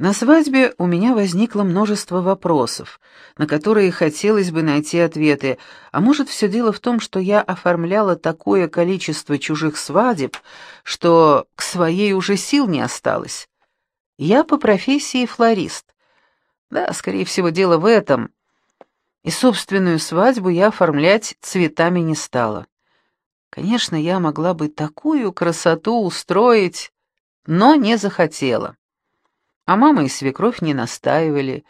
На свадьбе у меня возникло множество вопросов, на которые хотелось бы найти ответы, а может, все дело в том, что я оформляла такое количество чужих свадеб, что к своей уже сил не осталось. Я по профессии флорист. Да, скорее всего, дело в этом. И собственную свадьбу я оформлять цветами не стала. Конечно, я могла бы такую красоту устроить, но не захотела. А мама и свекровь не настаивали.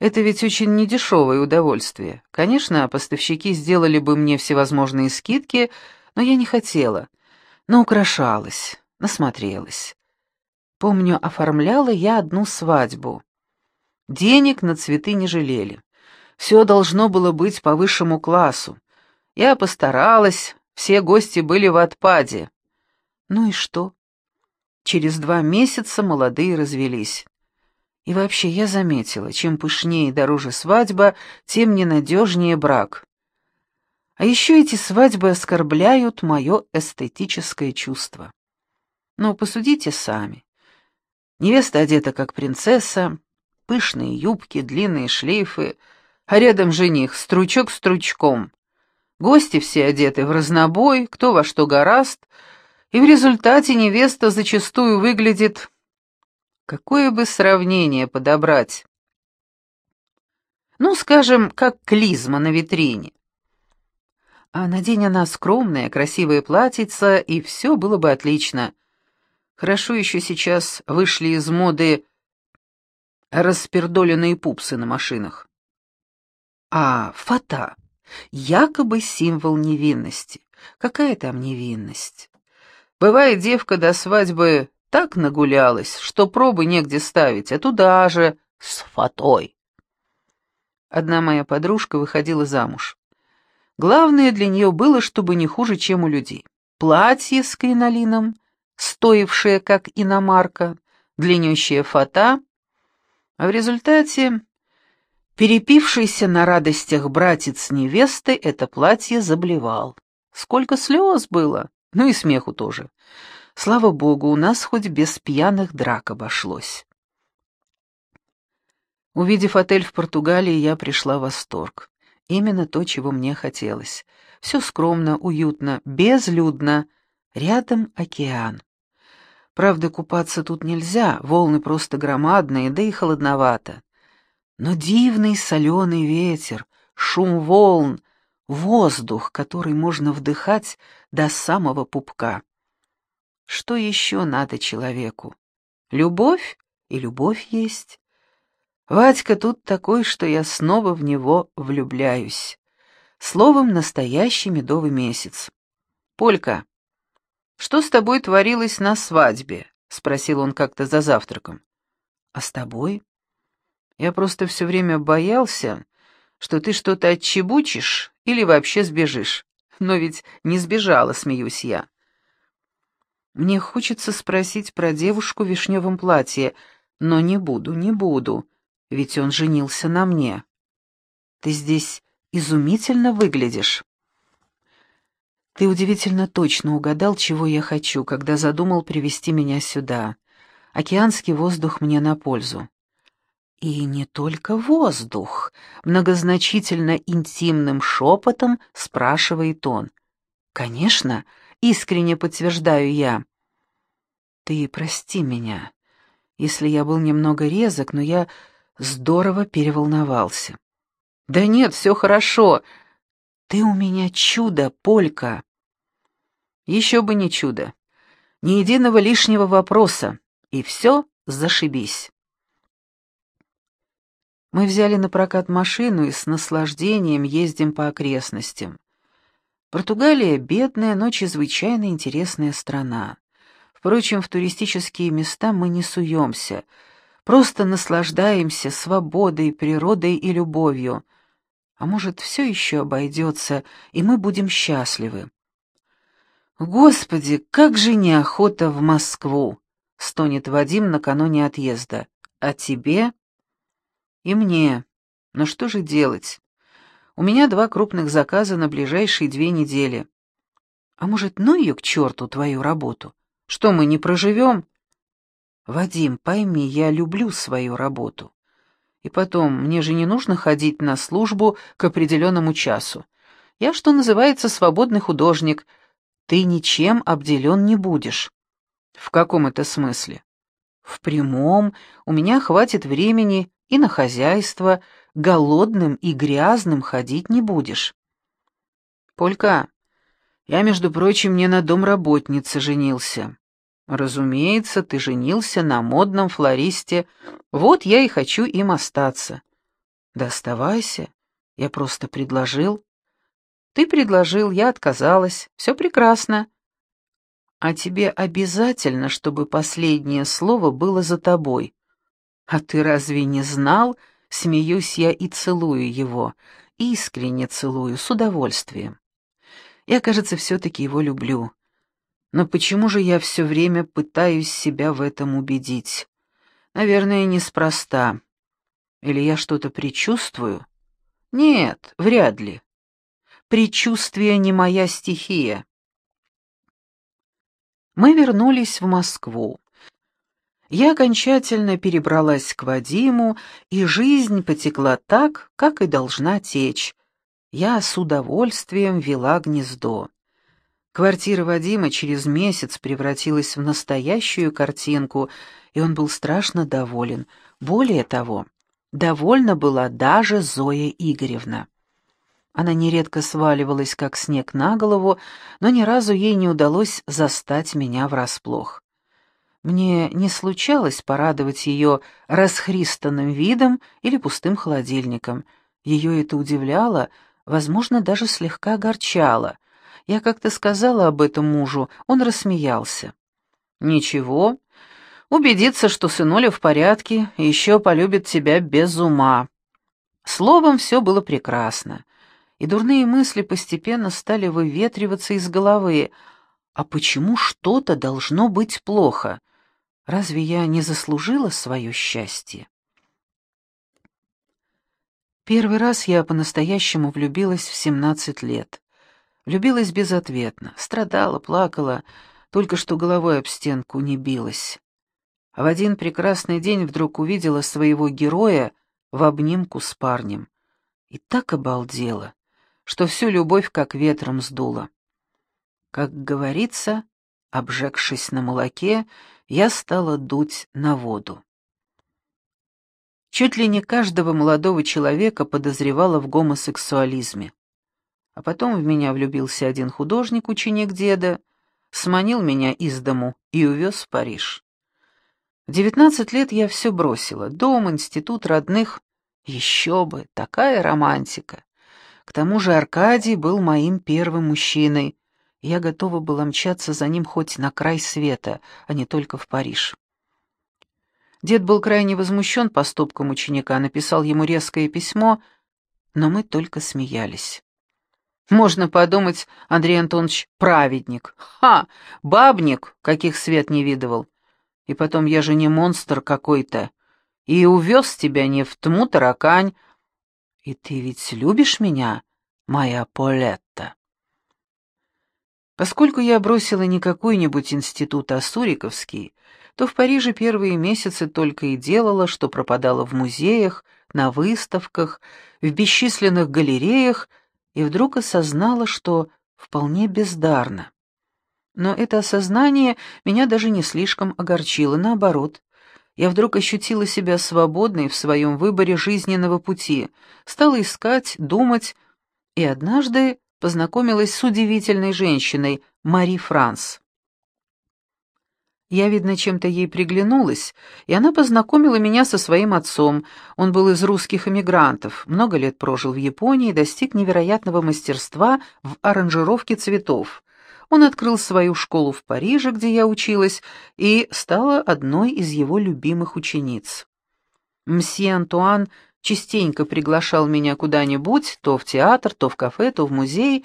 Это ведь очень недешевое удовольствие. Конечно, поставщики сделали бы мне всевозможные скидки, но я не хотела. Но украшалась, насмотрелась. Помню, оформляла я одну свадьбу. Денег на цветы не жалели. Все должно было быть по высшему классу. Я постаралась, все гости были в отпаде. Ну и что? Через два месяца молодые развелись. И вообще я заметила, чем пышнее и дороже свадьба, тем ненадежнее брак. А еще эти свадьбы оскорбляют мое эстетическое чувство. Но посудите сами. Невеста одета как принцесса, пышные юбки, длинные шлейфы, а рядом жених, стручок стручком. Гости все одеты в разнобой, кто во что гораст, и в результате невеста зачастую выглядит Какое бы сравнение подобрать? Ну, скажем, как клизма на витрине. А надень она скромное, красивое платьице, и все было бы отлично. Хорошо еще сейчас вышли из моды распердоленные пупсы на машинах. А фата — якобы символ невинности. Какая там невинность? Бывает, девка до свадьбы так нагулялась, что пробы негде ставить, а туда же, с фатой. Одна моя подружка выходила замуж. Главное для нее было, чтобы не хуже, чем у людей. Платье с кринолином, стоившее как иномарка, длиннющая фата, а в результате перепившийся на радостях братец невесты это платье заблевал. Сколько слез было, ну и смеху тоже. Слава богу, у нас хоть без пьяных драк обошлось. Увидев отель в Португалии, я пришла в восторг. Именно то, чего мне хотелось. Все скромно, уютно, безлюдно. Рядом океан. Правда, купаться тут нельзя, волны просто громадные, да и холодновато. Но дивный соленый ветер, шум волн, воздух, который можно вдыхать до самого пупка. Что еще надо человеку? Любовь? И любовь есть. Вадька тут такой, что я снова в него влюбляюсь. Словом, настоящий медовый месяц. «Полька, что с тобой творилось на свадьбе?» — спросил он как-то за завтраком. «А с тобой?» «Я просто все время боялся, что ты что-то отчебучишь или вообще сбежишь. Но ведь не сбежала, смеюсь я. Мне хочется спросить про девушку в вишневом платье, но не буду, не буду, ведь он женился на мне. Ты здесь изумительно выглядишь. Ты удивительно точно угадал, чего я хочу, когда задумал привести меня сюда. Океанский воздух мне на пользу. И не только воздух, многозначительно интимным шепотом спрашивает он. Конечно, искренне подтверждаю я. Ты прости меня, если я был немного резок, но я здорово переволновался. Да нет, все хорошо. Ты у меня чудо, Полька. Еще бы не чудо. Ни единого лишнего вопроса, и все зашибись. Мы взяли на прокат машину и с наслаждением ездим по окрестностям. Португалия — бедная, но чрезвычайно интересная страна. Впрочем, в туристические места мы не суемся, просто наслаждаемся свободой, природой и любовью. А может, все еще обойдется, и мы будем счастливы. «Господи, как же неохота в Москву!» — стонет Вадим накануне отъезда. «А тебе?» «И мне. Но что же делать? У меня два крупных заказа на ближайшие две недели. А может, ну ее к черту, твою работу? Что мы не проживем? Вадим, пойми, я люблю свою работу. И потом, мне же не нужно ходить на службу к определенному часу. Я, что называется, свободный художник. Ты ничем обделен не будешь. В каком это смысле? В прямом, у меня хватит времени и на хозяйство, голодным и грязным ходить не будешь. Полька, я, между прочим, не на домработнице женился. Разумеется, ты женился на модном флористе. Вот я и хочу им остаться. Да оставайся. Я просто предложил. Ты предложил, я отказалась. Все прекрасно. А тебе обязательно, чтобы последнее слово было за тобой. А ты разве не знал? Смеюсь я и целую его. Искренне целую, с удовольствием. Я, кажется, все-таки его люблю. Но почему же я все время пытаюсь себя в этом убедить? Наверное, неспроста. Или я что-то предчувствую? Нет, вряд ли. Предчувствие не моя стихия. Мы вернулись в Москву. Я окончательно перебралась к Вадиму, и жизнь потекла так, как и должна течь. Я с удовольствием вела гнездо. Квартира Вадима через месяц превратилась в настоящую картинку, и он был страшно доволен. Более того, довольна была даже Зоя Игоревна. Она нередко сваливалась, как снег на голову, но ни разу ей не удалось застать меня врасплох. Мне не случалось порадовать ее расхристанным видом или пустым холодильником. Ее это удивляло, возможно, даже слегка огорчало — я как-то сказала об этом мужу, он рассмеялся. «Ничего, убедиться, что сынуля в порядке, еще полюбит тебя без ума». Словом, все было прекрасно, и дурные мысли постепенно стали выветриваться из головы. А почему что-то должно быть плохо? Разве я не заслужила свое счастье? Первый раз я по-настоящему влюбилась в семнадцать лет. Влюбилась безответно, страдала, плакала, только что головой об стенку не билась. А в один прекрасный день вдруг увидела своего героя в обнимку с парнем. И так обалдела, что всю любовь как ветром сдуло. Как говорится, обжегшись на молоке, я стала дуть на воду. Чуть ли не каждого молодого человека подозревала в гомосексуализме. А потом в меня влюбился один художник, ученик деда, сманил меня из дому и увез в Париж. В девятнадцать лет я все бросила. Дом, институт, родных. Еще бы, такая романтика. К тому же Аркадий был моим первым мужчиной. Я готова была мчаться за ним хоть на край света, а не только в Париж. Дед был крайне возмущен поступком ученика, написал ему резкое письмо, но мы только смеялись. Можно подумать, Андрей Антонович праведник. Ха! Бабник, каких свет не видывал. И потом, я же не монстр какой-то. И увез тебя не в тму таракань. И ты ведь любишь меня, моя Полетта? Поскольку я бросила не какой-нибудь институт, а Суриковский, то в Париже первые месяцы только и делала, что пропадала в музеях, на выставках, в бесчисленных галереях и вдруг осознала, что вполне бездарна. Но это осознание меня даже не слишком огорчило, наоборот. Я вдруг ощутила себя свободной в своем выборе жизненного пути, стала искать, думать, и однажды познакомилась с удивительной женщиной, Мари Франс. Я, видно, чем-то ей приглянулась, и она познакомила меня со своим отцом. Он был из русских эмигрантов, много лет прожил в Японии и достиг невероятного мастерства в аранжировке цветов. Он открыл свою школу в Париже, где я училась, и стала одной из его любимых учениц. Мсье Антуан частенько приглашал меня куда-нибудь, то в театр, то в кафе, то в музей,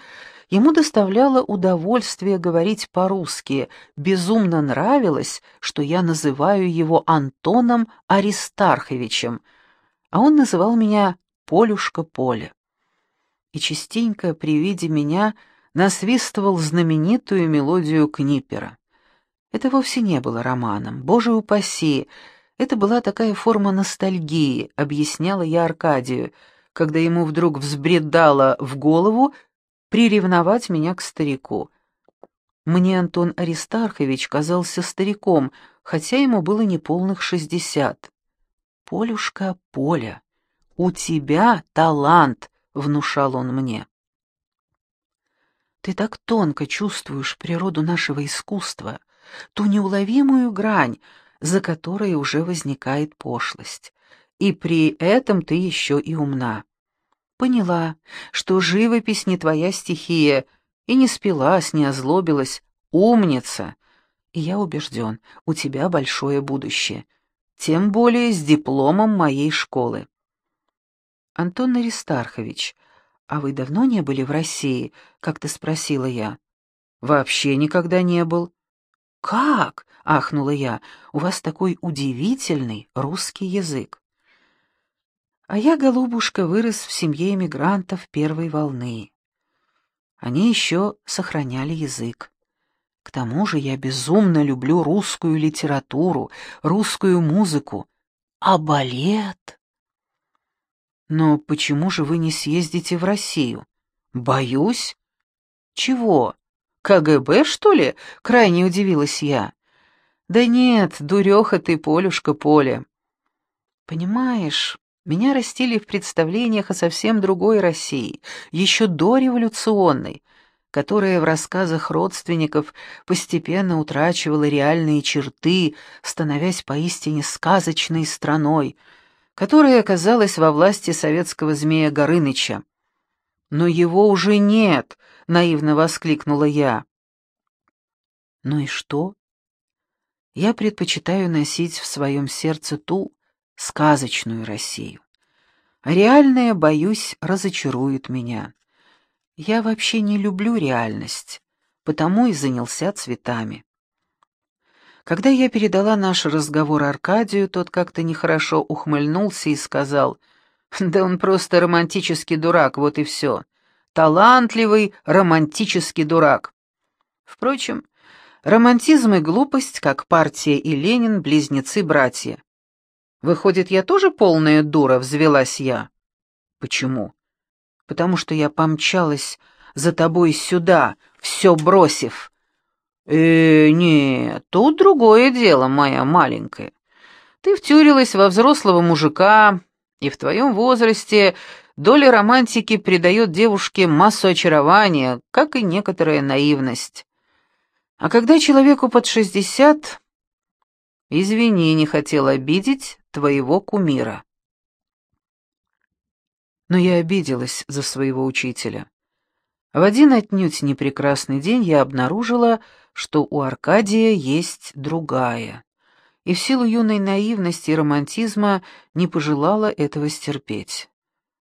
Ему доставляло удовольствие говорить по-русски, безумно нравилось, что я называю его Антоном Аристарховичем, а он называл меня Полюшка Поля. И частенько при виде меня насвистывал знаменитую мелодию Книпера. Это вовсе не было романом, боже упаси. Это была такая форма ностальгии, объясняла я Аркадию, когда ему вдруг взбредало в голову приревновать меня к старику. Мне Антон Аристархович казался стариком, хотя ему было неполных шестьдесят. «Полюшка, Поля, у тебя талант», — внушал он мне. «Ты так тонко чувствуешь природу нашего искусства, ту неуловимую грань, за которой уже возникает пошлость. И при этом ты еще и умна. Поняла, что живопись не твоя стихия, и не спилась, не озлобилась. Умница! И я убежден, у тебя большое будущее. Тем более с дипломом моей школы. Антон Аристархович, а вы давно не были в России? Как-то спросила я. Вообще никогда не был. «Как?» — ахнула я. «У вас такой удивительный русский язык». А я, голубушка, вырос в семье эмигрантов первой волны. Они еще сохраняли язык. К тому же я безумно люблю русскую литературу, русскую музыку. А балет? Но почему же вы не съездите в Россию? Боюсь. Чего? КГБ, что ли?» — крайне удивилась я. «Да нет, дуреха ты, Полюшка, Поле». «Понимаешь, меня растили в представлениях о совсем другой России, еще дореволюционной, которая в рассказах родственников постепенно утрачивала реальные черты, становясь поистине сказочной страной, которая оказалась во власти советского змея Горыныча. Но его уже нет, — наивно воскликнула я. «Ну и что?» Я предпочитаю носить в своем сердце ту сказочную Россию. А реальная, боюсь, разочарует меня. Я вообще не люблю реальность, потому и занялся цветами. Когда я передала наш разговор Аркадию, тот как-то нехорошо ухмыльнулся и сказал, «Да он просто романтический дурак, вот и все талантливый, романтический дурак. Впрочем, романтизм и глупость, как партия и Ленин, близнецы-братья. Выходит, я тоже полная дура, взвелась я. Почему? Потому что я помчалась за тобой сюда, все бросив. Э, нет, тут другое дело, моя маленькая. Ты втюрилась во взрослого мужика, и в твоем возрасте Доля романтики придает девушке массу очарования, как и некоторая наивность. А когда человеку под шестьдесят... Извини, не хотел обидеть твоего кумира. Но я обиделась за своего учителя. В один отнюдь непрекрасный день я обнаружила, что у Аркадия есть другая, и в силу юной наивности и романтизма не пожелала этого стерпеть.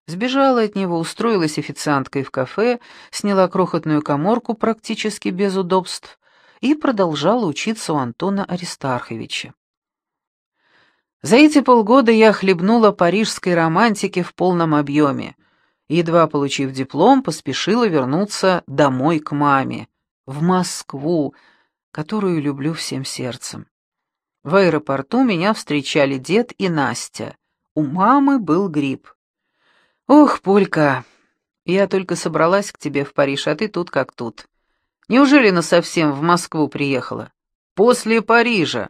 Сбежала от него, устроилась официанткой в кафе, сняла крохотную коморку практически без удобств и продолжала учиться у Антона Аристарховича. За эти полгода я хлебнула парижской романтики в полном объеме. Едва получив диплом, поспешила вернуться домой к маме, в Москву, которую люблю всем сердцем. В аэропорту меня встречали дед и Настя. У мамы был грипп. «Ох, Полька, я только собралась к тебе в Париж, а ты тут как тут. Неужели насовсем в Москву приехала? После Парижа.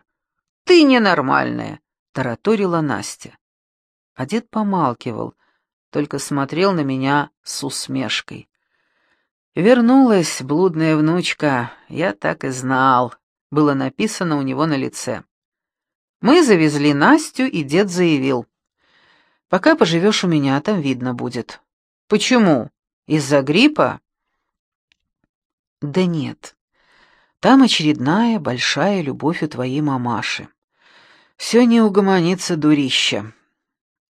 Ты ненормальная», — тараторила Настя. А дед помалкивал, только смотрел на меня с усмешкой. «Вернулась, блудная внучка, я так и знал», — было написано у него на лице. Мы завезли Настю, и дед заявил. Пока поживешь у меня, там видно будет. Почему? Из-за гриппа? Да нет. Там очередная большая любовь у твоей мамаши. Все не угомонится, дурища.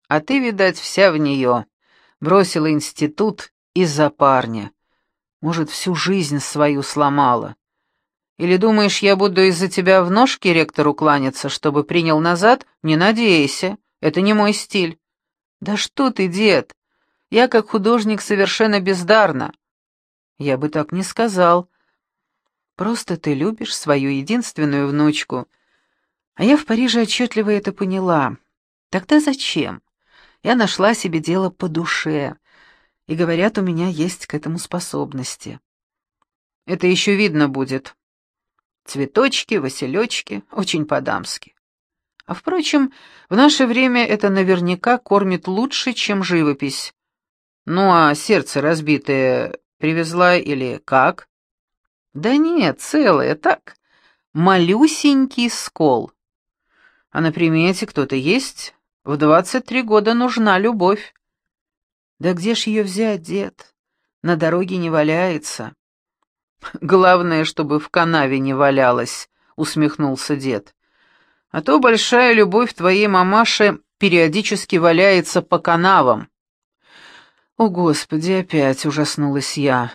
А ты, видать, вся в нее. Бросила институт из-за парня. Может, всю жизнь свою сломала. Или думаешь, я буду из-за тебя в ножки ректору кланяться, чтобы принял назад? Не надейся, это не мой стиль. «Да что ты, дед! Я как художник совершенно бездарна!» «Я бы так не сказал. Просто ты любишь свою единственную внучку. А я в Париже отчетливо это поняла. Тогда зачем? Я нашла себе дело по душе, и, говорят, у меня есть к этому способности. Это еще видно будет. Цветочки, василечки, очень по-дамски. А впрочем, в наше время это наверняка кормит лучше, чем живопись. Ну а сердце разбитое привезла или как? Да нет, целое, так. Малюсенький скол. А на примете кто-то есть? В двадцать три года нужна любовь. Да где ж ее взять, дед? На дороге не валяется. Главное, чтобы в канаве не валялась, усмехнулся дед. А то большая любовь твоей мамаши периодически валяется по канавам. О, Господи, опять ужаснулась я.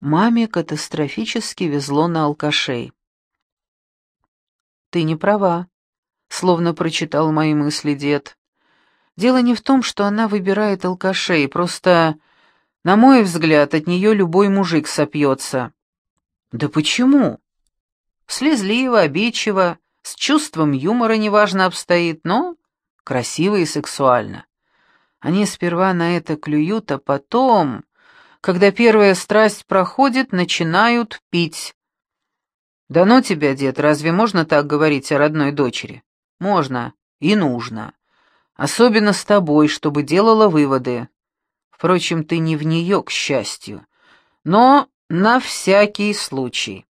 Маме катастрофически везло на алкашей. Ты не права, словно прочитал мои мысли дед. Дело не в том, что она выбирает алкашей, просто, на мой взгляд, от нее любой мужик сопьется. Да почему? Слезливо, обидчиво, с чувством юмора неважно обстоит, но красиво и сексуально. Они сперва на это клюют, а потом, когда первая страсть проходит, начинают пить. «Да ну тебя, дед, разве можно так говорить о родной дочери?» «Можно и нужно. Особенно с тобой, чтобы делала выводы. Впрочем, ты не в нее, к счастью. Но на всякий случай».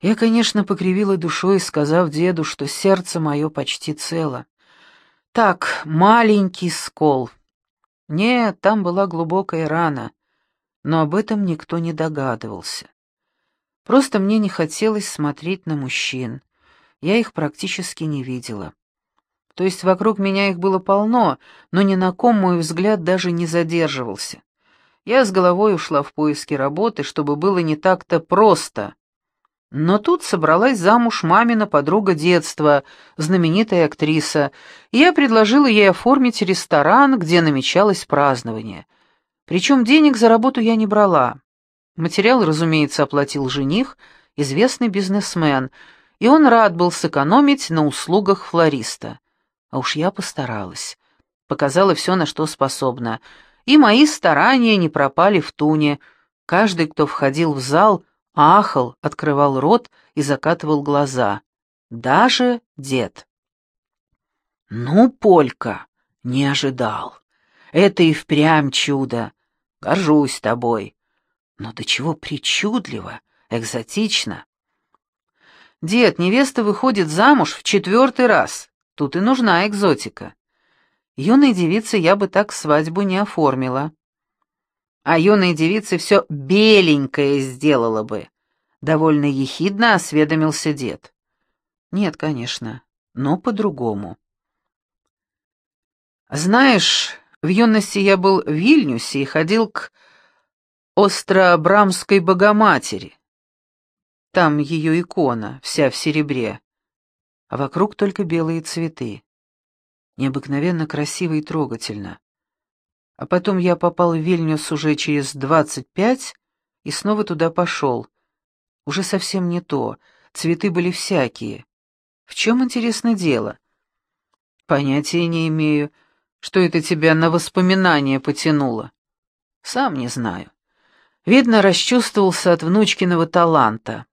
Я, конечно, покривила душой, сказав деду, что сердце мое почти цело. Так, маленький скол. Нет, там была глубокая рана, но об этом никто не догадывался. Просто мне не хотелось смотреть на мужчин. Я их практически не видела. То есть вокруг меня их было полно, но ни на ком мой взгляд даже не задерживался. Я с головой ушла в поиски работы, чтобы было не так-то просто но тут собралась замуж мамина подруга детства, знаменитая актриса, и я предложила ей оформить ресторан, где намечалось празднование. Причем денег за работу я не брала. Материал, разумеется, оплатил жених, известный бизнесмен, и он рад был сэкономить на услугах флориста. А уж я постаралась. Показала все, на что способна. И мои старания не пропали в туне. Каждый, кто входил в зал, ахал, открывал рот и закатывал глаза. Даже дед. «Ну, Полька, не ожидал. Это и впрямь чудо. Горжусь тобой. Но до чего причудливо, экзотично. Дед, невеста выходит замуж в четвертый раз. Тут и нужна экзотика. Юной девице я бы так свадьбу не оформила а юной девице все беленькое сделала бы. Довольно ехидно осведомился дед. Нет, конечно, но по-другому. Знаешь, в юности я был в Вильнюсе и ходил к Остробрамской Богоматери. Там ее икона, вся в серебре, а вокруг только белые цветы. Необыкновенно красиво и трогательно. А потом я попал в Вильнюс уже через двадцать пять и снова туда пошел. Уже совсем не то, цветы были всякие. В чем, интересно, дело? Понятия не имею, что это тебя на воспоминания потянуло. Сам не знаю. Видно, расчувствовался от внучкиного таланта.